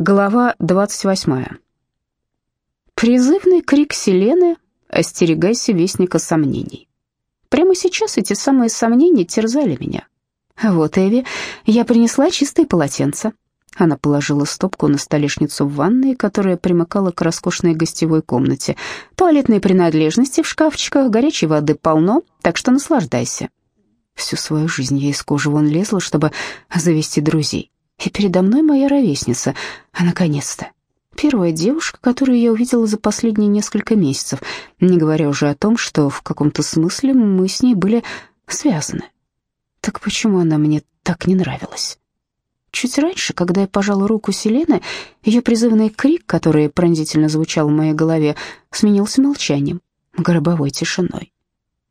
Глава 28. Призывный крик Селены «Остерегайся вестника сомнений». Прямо сейчас эти самые сомнения терзали меня. «Вот, Эви, я принесла чистые полотенца». Она положила стопку на столешницу в ванной, которая примыкала к роскошной гостевой комнате. «Туалетные принадлежности в шкафчиках, горячей воды полно, так что наслаждайся». Всю свою жизнь я из кожи вон лезла, чтобы завести друзей. И передо мной моя ровесница, а наконец-то. Первая девушка, которую я увидела за последние несколько месяцев, не говоря уже о том, что в каком-то смысле мы с ней были связаны. Так почему она мне так не нравилась? Чуть раньше, когда я пожала руку Селены, ее призывный крик, который пронзительно звучал в моей голове, сменился молчанием, гробовой тишиной.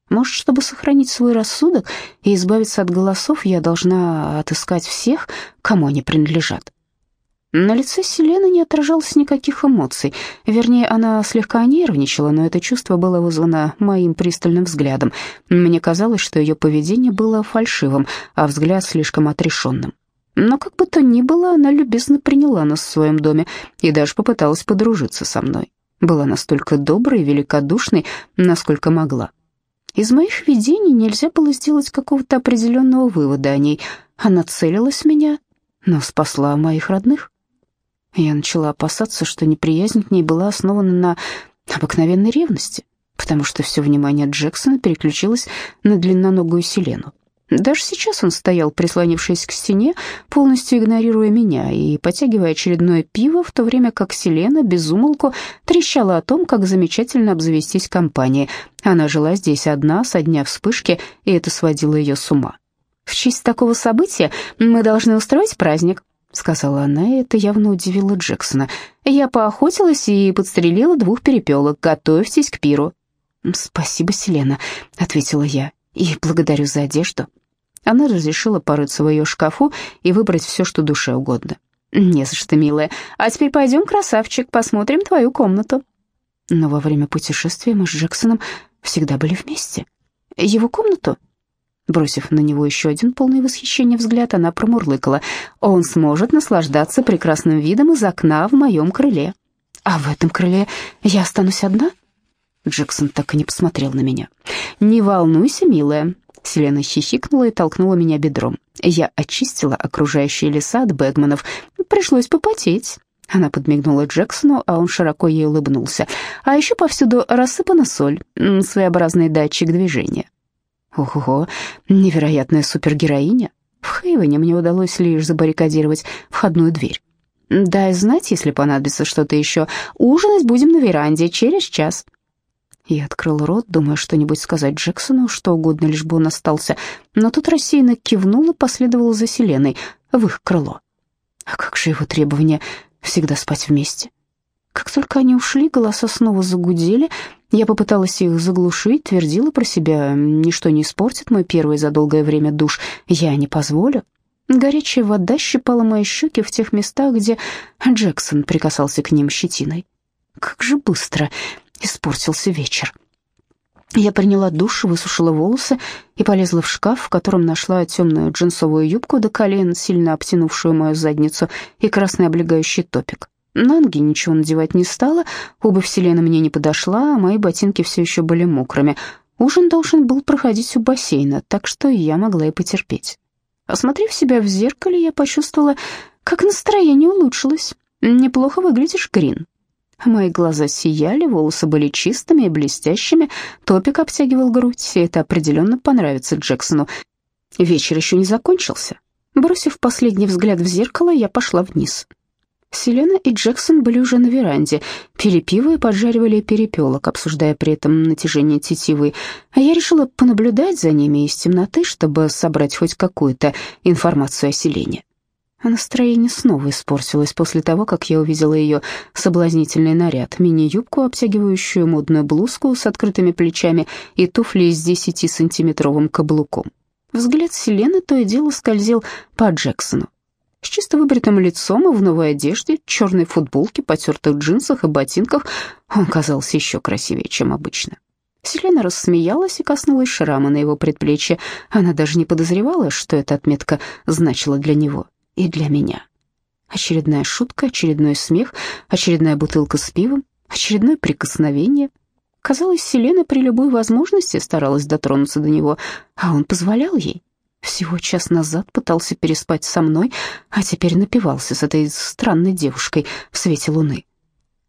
Может, чтобы сохранить свой рассудок и избавиться от голосов, я должна отыскать всех, кому они принадлежат. На лице Селены не отражалось никаких эмоций. Вернее, она слегка нервничала, но это чувство было вызвано моим пристальным взглядом. Мне казалось, что ее поведение было фальшивым, а взгляд слишком отрешенным. Но как бы то ни было, она любезно приняла нас в своем доме и даже попыталась подружиться со мной. Была настолько доброй и великодушной, насколько могла. Из моих видений нельзя было сделать какого-то определенного вывода о ней. Она целилась в меня, но спасла моих родных. Я начала опасаться, что неприязнь к ней была основана на обыкновенной ревности, потому что все внимание Джексона переключилось на длинноногую Селену. Даже сейчас он стоял, прислонившись к стене, полностью игнорируя меня и потягивая очередное пиво, в то время как Селена безумолку трещала о том, как замечательно обзавестись компанией. Она жила здесь одна, со дня вспышки, и это сводило ее с ума. «В честь такого события мы должны устроить праздник», — сказала она, и это явно удивило Джексона. «Я поохотилась и подстрелила двух перепелок. Готовьтесь к пиру». «Спасибо, Селена», — ответила я и благодарю за одежду». Она разрешила порыться в ее шкафу и выбрать все, что душе угодно. «Не за что, милая. А теперь пойдем, красавчик, посмотрим твою комнату». Но во время путешествия мы с Джексоном всегда были вместе. Его комнату? Бросив на него еще один полный восхищения взгляд, она промурлыкала. «Он сможет наслаждаться прекрасным видом из окна в моем крыле». «А в этом крыле я останусь одна?» Джексон так и не посмотрел на меня. «Не волнуйся, милая». Селена хихикнула и толкнула меня бедром. Я очистила окружающие леса от бэгманов. Пришлось попотеть. Она подмигнула Джексону, а он широко ей улыбнулся. А еще повсюду рассыпана соль, своеобразный датчик движения. Ого, невероятная супергероиня. В Хейвене мне удалось лишь забаррикадировать входную дверь. Дай знать, если понадобится что-то еще. Ужинать будем на веранде через час. Я открыл рот, думая что-нибудь сказать Джексону, что угодно, лишь бы он остался, но тут рассеянно кивнул и последовал за Селеной в их крыло. А как же его требование всегда спать вместе? Как только они ушли, голоса снова загудели. Я попыталась их заглушить, твердила про себя, ничто не испортит мой первый за долгое время душ, я не позволю. Горячая вода щипала мои щеки в тех местах, где Джексон прикасался к ним щетиной. Как же быстро испортился вечер. Я приняла душ, высушила волосы и полезла в шкаф, в котором нашла темную джинсовую юбку до колен, сильно обтянувшую мою задницу, и красный облегающий топик. На ноги ничего надевать не стала, обувь Селена мне не подошла, а мои ботинки все еще были мокрыми. Ужин должен был проходить у бассейна, так что я могла и потерпеть. Осмотрев себя в зеркале, я почувствовала, как настроение улучшилось. «Неплохо выглядишь, Грин», Мои глаза сияли, волосы были чистыми и блестящими, топик обтягивал грудь, и это определенно понравится Джексону. Вечер еще не закончился. Бросив последний взгляд в зеркало, я пошла вниз. Селена и Джексон были уже на веранде, пили пиво и поджаривали перепелок, обсуждая при этом натяжение тетивы, а я решила понаблюдать за ними из темноты, чтобы собрать хоть какую-то информацию о Селене. А настроение снова испортилось после того, как я увидела ее соблазнительный наряд, мини-юбку, обтягивающую модную блузку с открытыми плечами и туфли с десятисантиметровым каблуком. Взгляд Селены то и дело скользил по Джексону. С чисто выбритым лицом и в новой одежде, черной футболке, потертых джинсах и ботинках он казался еще красивее, чем обычно. Селена рассмеялась и коснулась шрама на его предплечье. Она даже не подозревала, что эта отметка значила для него и для меня. Очередная шутка, очередной смех, очередная бутылка с пивом, очередное прикосновение. Казалось, Селена при любой возможности старалась дотронуться до него, а он позволял ей. Всего час назад пытался переспать со мной, а теперь напивался с этой странной девушкой в свете луны.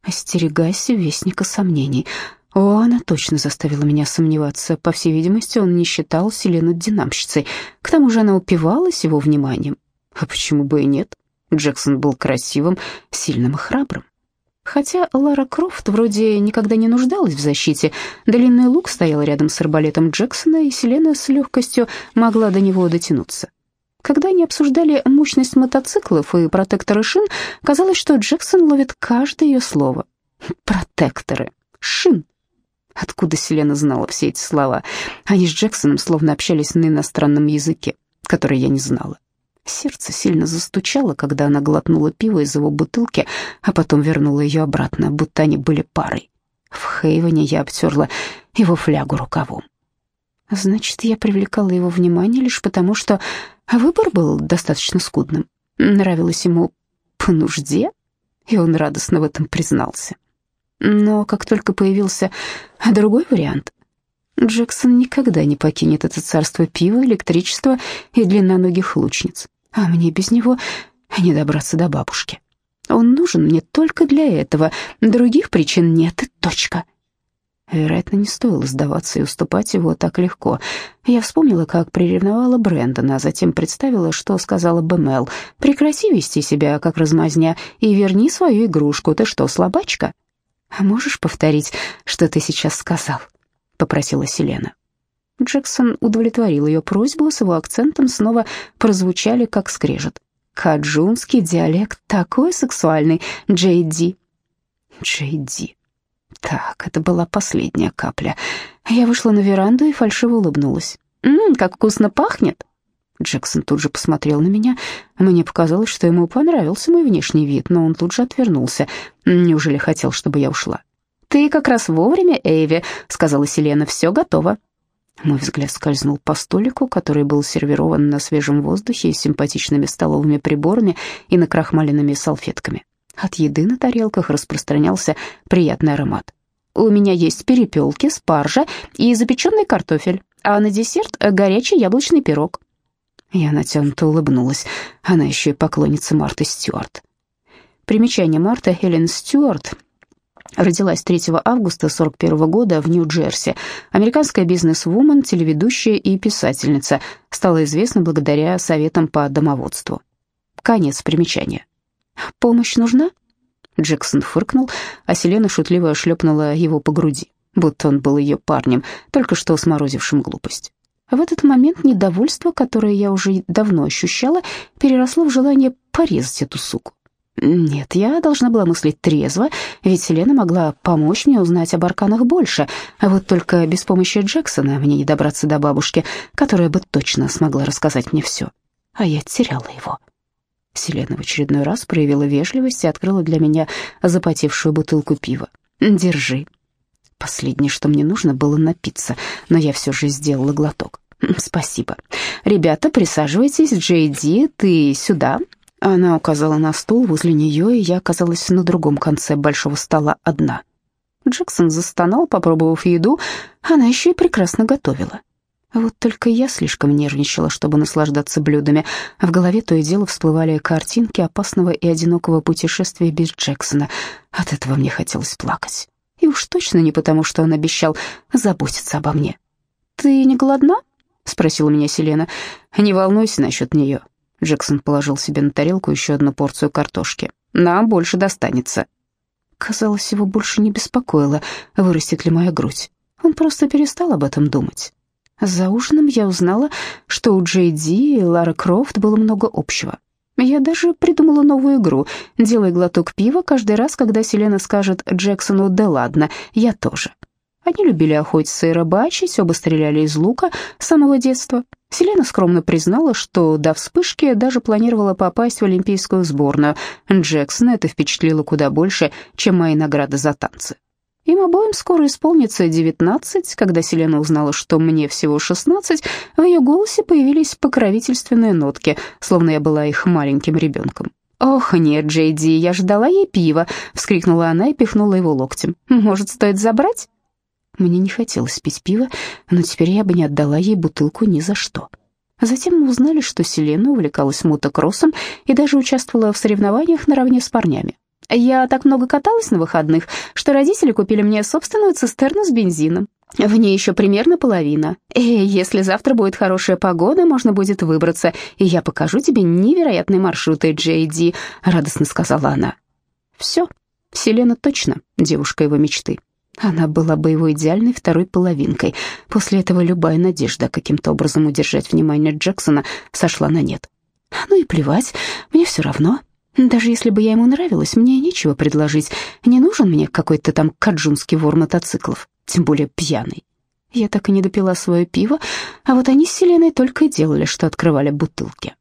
Остерегайся вестника сомнений. О, она точно заставила меня сомневаться. По всей видимости, он не считал Селену динамщицей. К тому же она упивалась его вниманием. А почему бы и нет? Джексон был красивым, сильным и храбрым. Хотя Лара Крофт вроде никогда не нуждалась в защите, длинный лук стоял рядом с арбалетом Джексона, и Селена с легкостью могла до него дотянуться. Когда они обсуждали мощность мотоциклов и протекторы шин, казалось, что Джексон ловит каждое ее слово. Протекторы. Шин. Откуда Селена знала все эти слова? Они с Джексоном словно общались на иностранном языке, который я не знала. Сердце сильно застучало, когда она глотнула пиво из его бутылки, а потом вернула ее обратно, будто они были парой. В Хейвене я обтерла его флягу рукавом. Значит, я привлекала его внимание лишь потому, что выбор был достаточно скудным. Нравилось ему по нужде, и он радостно в этом признался. Но как только появился другой вариант, Джексон никогда не покинет это царство пива, электричества и длинноногих лучниц, а мне без него не добраться до бабушки. Он нужен мне только для этого, других причин нет и точка. Вероятно, не стоило сдаваться и уступать его так легко. Я вспомнила, как приревновала Брэндона, а затем представила, что сказала бы Мел. «Прекрати вести себя, как размазня, и верни свою игрушку. Ты что, слабачка?» «А можешь повторить, что ты сейчас сказал?» — попросила Селена. Джексон удовлетворил ее просьбу, с его акцентом снова прозвучали, как скрежет. «Каджунский диалект такой сексуальный, Джей Ди». Джей Ди. Так, это была последняя капля. Я вышла на веранду и фальшиво улыбнулась. «Ммм, как вкусно пахнет!» Джексон тут же посмотрел на меня. Мне показалось, что ему понравился мой внешний вид, но он тут же отвернулся. Неужели хотел, чтобы я ушла? «Ты как раз вовремя, Эйви», — сказала Селена, — «все готово». Мой взгляд скользнул по столику, который был сервирован на свежем воздухе с симпатичными столовыми приборами и накрахмаленными салфетками. От еды на тарелках распространялся приятный аромат. «У меня есть перепелки, спаржа и запеченный картофель, а на десерт горячий яблочный пирог». Я натянуто улыбнулась. Она еще и поклонница Марты Стюарт. Примечание Марта Хелен Стюарт родилась 3 августа 41 года в Нью-Джерси. Американская бизнес-вумен, телеведущая и писательница. Стала известна благодаря советам по домоводству. Конец примечания. «Помощь нужна?» Джексон фыркнул, а Селена шутливо шлепнула его по груди, будто он был ее парнем, только что сморозившим глупость. В этот момент недовольство, которое я уже давно ощущала, переросло в желание порезать эту суку. Нет, я должна была мыслить трезво, ведь Селена могла помочь мне узнать об арканах больше, а вот только без помощи Джексона мне не добраться до бабушки, которая бы точно смогла рассказать мне все. А я теряла его. Селена в очередной раз проявила вежливость и открыла для меня запотевшую бутылку пива. «Держи». Последнее, что мне нужно, было напиться, но я все же сделала глоток. «Спасибо. Ребята, присаживайтесь. Джей Ди, ты сюда». Она указала на стул возле нее, и я оказалась на другом конце большого стола одна. Джексон застонал, попробовав еду. Она еще и прекрасно готовила. Вот только я слишком нервничала, чтобы наслаждаться блюдами. В голове то и дело всплывали картинки опасного и одинокого путешествия без Джексона. От этого мне хотелось плакать. И уж точно не потому, что он обещал заботиться обо мне. «Ты не голодна?» — спросила меня Селена. «Не волнуйся насчет нее». Джексон положил себе на тарелку еще одну порцию картошки. «Нам больше достанется». Казалось, его больше не беспокоило, вырастет ли моя грудь. Он просто перестал об этом думать. За ужином я узнала, что у Джей Ди и Лары Крофт было много общего. Я даже придумала новую игру. Делай глоток пива каждый раз, когда Селена скажет Джексону «да ладно, я тоже». Они любили охотиться и рыбачить, оба стреляли из лука с самого детства. Селена скромно признала, что до вспышки даже планировала попасть в олимпийскую сборную. Джексона это впечатлило куда больше, чем мои награды за танцы. Им обоим скоро исполнится 19, когда Селена узнала, что мне всего 16, в ее голосе появились покровительственные нотки, словно я была их маленьким ребенком. «Ох, нет, Джейди, я ждала ей пива», — вскрикнула она и пихнула его локтем. «Может, стоит забрать?» Мне не хотелось пить пиво, но теперь я бы не отдала ей бутылку ни за что. Затем мы узнали, что Селена увлекалась мотокроссом и даже участвовала в соревнованиях наравне с парнями. Я так много каталась на выходных, что родители купили мне собственную цистерну с бензином. В ней еще примерно половина. И если завтра будет хорошая погода, можно будет выбраться, и я покажу тебе невероятные маршруты, Джей радостно сказала она. Все, Селена точно девушка его мечты. Она была бы его идеальной второй половинкой. После этого любая надежда каким-то образом удержать внимание Джексона сошла на нет. Ну и плевать, мне все равно. Даже если бы я ему нравилась, мне нечего предложить. Не нужен мне какой-то там каджунский вор мотоциклов, тем более пьяный. Я так и не допила свое пиво, а вот они с Селеной только и делали, что открывали бутылки.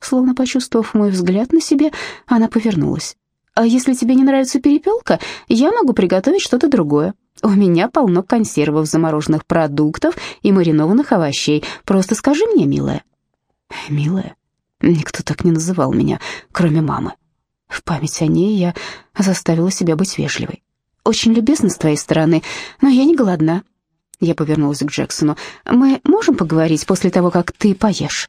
Словно почувствовав мой взгляд на себе, она повернулась. А если тебе не нравится перепелка, я могу приготовить что-то другое. У меня полно консервов, замороженных продуктов и маринованных овощей. Просто скажи мне, милая». «Милая?» Никто так не называл меня, кроме мамы. В память о ней я заставила себя быть вежливой. «Очень любезно с твоей стороны, но я не голодна». Я повернулась к Джексону. «Мы можем поговорить после того, как ты поешь?»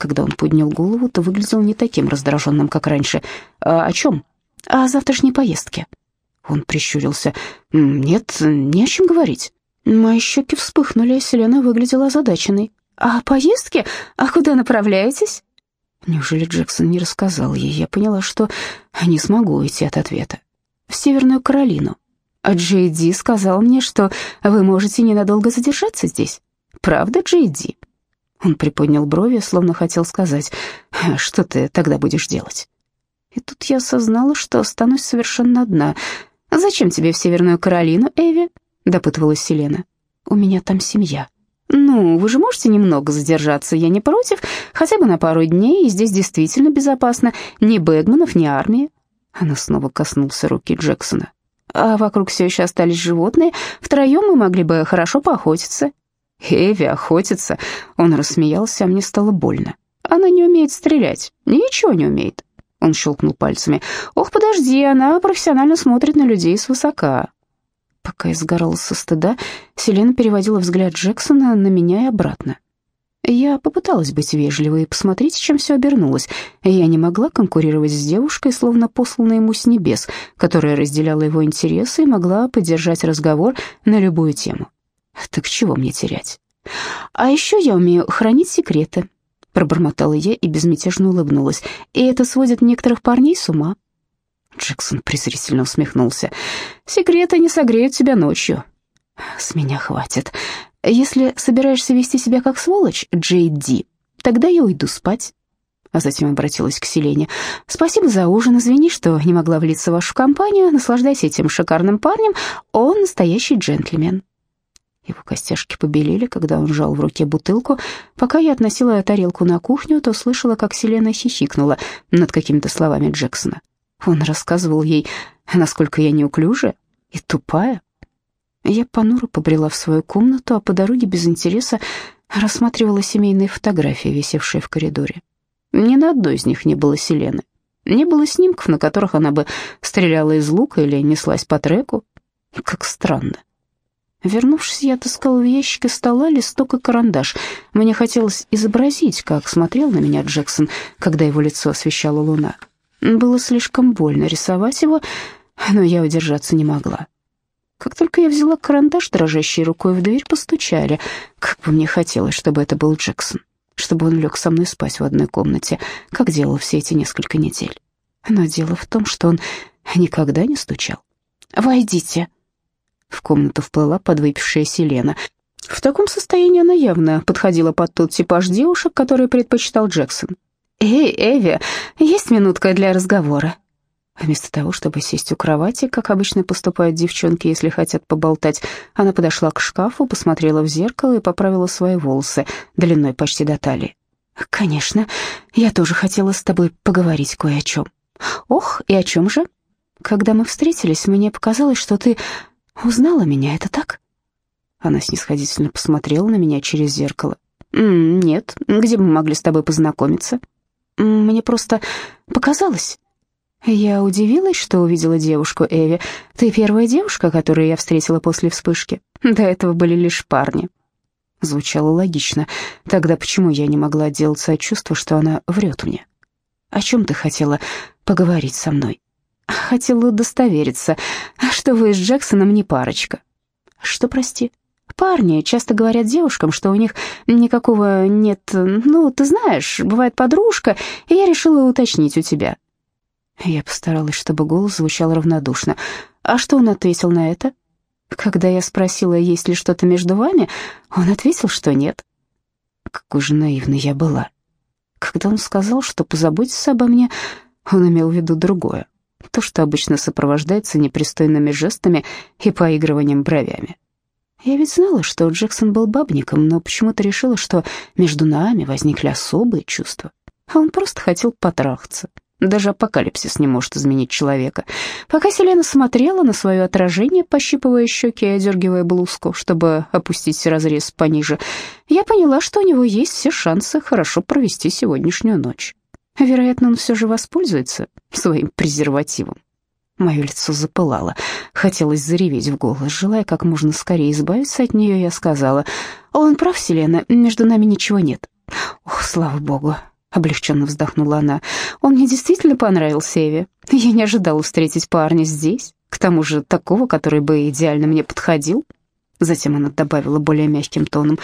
Когда он поднял голову, то выглядел не таким раздраженным, как раньше. «А о чем?» «О завтрашней поездке». Он прищурился. «Нет, не о чем говорить». Мои щеки вспыхнули, а Селена выглядела озадаченной. «А поездке? А куда направляетесь?» Неужели Джексон не рассказал ей? Я поняла, что не смогу уйти от ответа. «В Северную Каролину. А Джей Ди сказал мне, что вы можете ненадолго задержаться здесь. Правда, Джей Ди?» Он приподнял брови, словно хотел сказать, «Что ты тогда будешь делать?» И тут я осознала, что останусь совершенно одна. «Зачем тебе в Северную Каролину, Эви?» — допытывалась Селена. «У меня там семья». «Ну, вы же можете немного задержаться, я не против, хотя бы на пару дней, и здесь действительно безопасно, ни Бэгманов, ни армии». Она снова коснулся руки Джексона. «А вокруг все еще остались животные, втроем мы могли бы хорошо поохотиться». Эви охотится. Он рассмеялся, а мне стало больно. Она не умеет стрелять. Ничего не умеет. Он щелкнул пальцами. Ох, подожди, она профессионально смотрит на людей свысока. Пока я сгорала со стыда, Селена переводила взгляд Джексона на меня и обратно. Я попыталась быть вежливой и посмотреть, чем все обернулось. Я не могла конкурировать с девушкой, словно посланной ему с небес, которая разделяла его интересы и могла поддержать разговор на любую тему. Так чего мне терять? А еще я умею хранить секреты, пробормотала я и безмятежно улыбнулась. И это сводит некоторых парней с ума. Джексон презрительно усмехнулся. Секреты не согреют тебя ночью. С меня хватит. Если собираешься вести себя как сволочь, Джей Ди, тогда я уйду спать. А затем обратилась к Селене. «Спасибо за ужин. Извини, что не могла влиться в вашу компанию. Наслаждайся этим шикарным парнем. Он настоящий джентльмен». Его костяшки побелели, когда он сжал в руке бутылку. Пока я относила тарелку на кухню, то слышала, как Селена хихикнула над какими-то словами Джексона. Он рассказывал ей, насколько я неуклюжая и тупая. Я понуро побрела в свою комнату, а по дороге без интереса рассматривала семейные фотографии, висевшие в коридоре. Ни на одной из них не было Селены. Не было снимков, на которых она бы стреляла из лука или неслась по треку. Как странно. Вернувшись, я отыскала в ящике стола листок и карандаш. Мне хотелось изобразить, как смотрел на меня Джексон, когда его лицо освещала луна. Было слишком больно рисовать его, но я удержаться не могла. Как только я взяла карандаш, дрожащей рукой в дверь постучали. Как бы мне хотелось, чтобы это был Джексон, чтобы он лег со мной спать в одной комнате, как делал все эти несколько недель. Но дело в том, что он никогда не стучал. «Войдите», в комнату вплыла подвыпившая Селена. В таком состоянии она явно подходила под тот типаж девушек, который предпочитал Джексон. «Эй, Эви, есть минутка для разговора?» Вместо того, чтобы сесть у кровати, как обычно поступают девчонки, если хотят поболтать, она подошла к шкафу, посмотрела в зеркало и поправила свои волосы длиной почти до талии. «Конечно, я тоже хотела с тобой поговорить кое о чем». «Ох, и о чем же?» «Когда мы встретились, мне показалось, что ты Узнала меня, это так?» Она снисходительно посмотрела на меня через зеркало. «Нет, где мы могли с тобой познакомиться?» Мне просто показалось. Я удивилась, что увидела девушку Эви. Ты первая девушка, которую я встретила после вспышки. До этого были лишь парни. Звучало логично. Тогда почему я не могла отделаться от чувства, что она врет мне? О чем ты хотела поговорить со мной? Хотела удостовериться, что вы с Джексоном не парочка. Что, прости? Парни часто говорят девушкам, что у них никакого нет... Ну, ты знаешь, бывает подружка, и я решила уточнить у тебя. Я постаралась, чтобы голос звучал равнодушно. А что он ответил на это? Когда я спросила, есть ли что-то между вами, он ответил, что нет. Какой же наивной я была. Когда он сказал, что позаботится обо мне, он имел в виду другое. То, что обычно сопровождается непристойными жестами и поигрыванием бровями. Я ведь знала, что Джексон был бабником, но почему-то решила, что между нами возникли особые чувства. А он просто хотел потрахаться. Даже апокалипсис не может изменить человека. Пока Селена смотрела на свое отражение, пощипывая щеки и одергивая блузку, чтобы опустить разрез пониже, я поняла, что у него есть все шансы хорошо провести сегодняшнюю ночь. Вероятно, он все же воспользуется своим презервативом. Мое лицо запылало, хотелось зареветь в голос. Желая как можно скорее избавиться от нее, я сказала, «Он прав, Селена, между нами ничего нет». «Ох, слава богу!» — облегченно вздохнула она. «Он мне действительно понравился, Эви. Я не ожидала встретить парня здесь, к тому же такого, который бы идеально мне подходил». Затем она добавила более мягким тоном.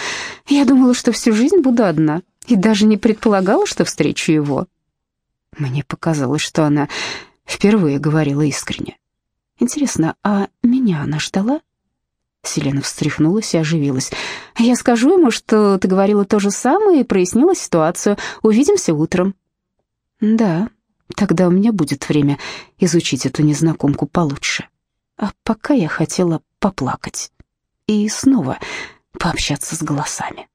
«Я думала, что всю жизнь буду одна, и даже не предполагала, что встречу его». Мне показалось, что она Впервые говорила искренне. Интересно, а меня она ждала? Селена встряхнулась и оживилась. «Я скажу ему, что ты говорила то же самое и прояснила ситуацию. Увидимся утром». «Да, тогда у меня будет время изучить эту незнакомку получше. А пока я хотела поплакать и снова пообщаться с голосами».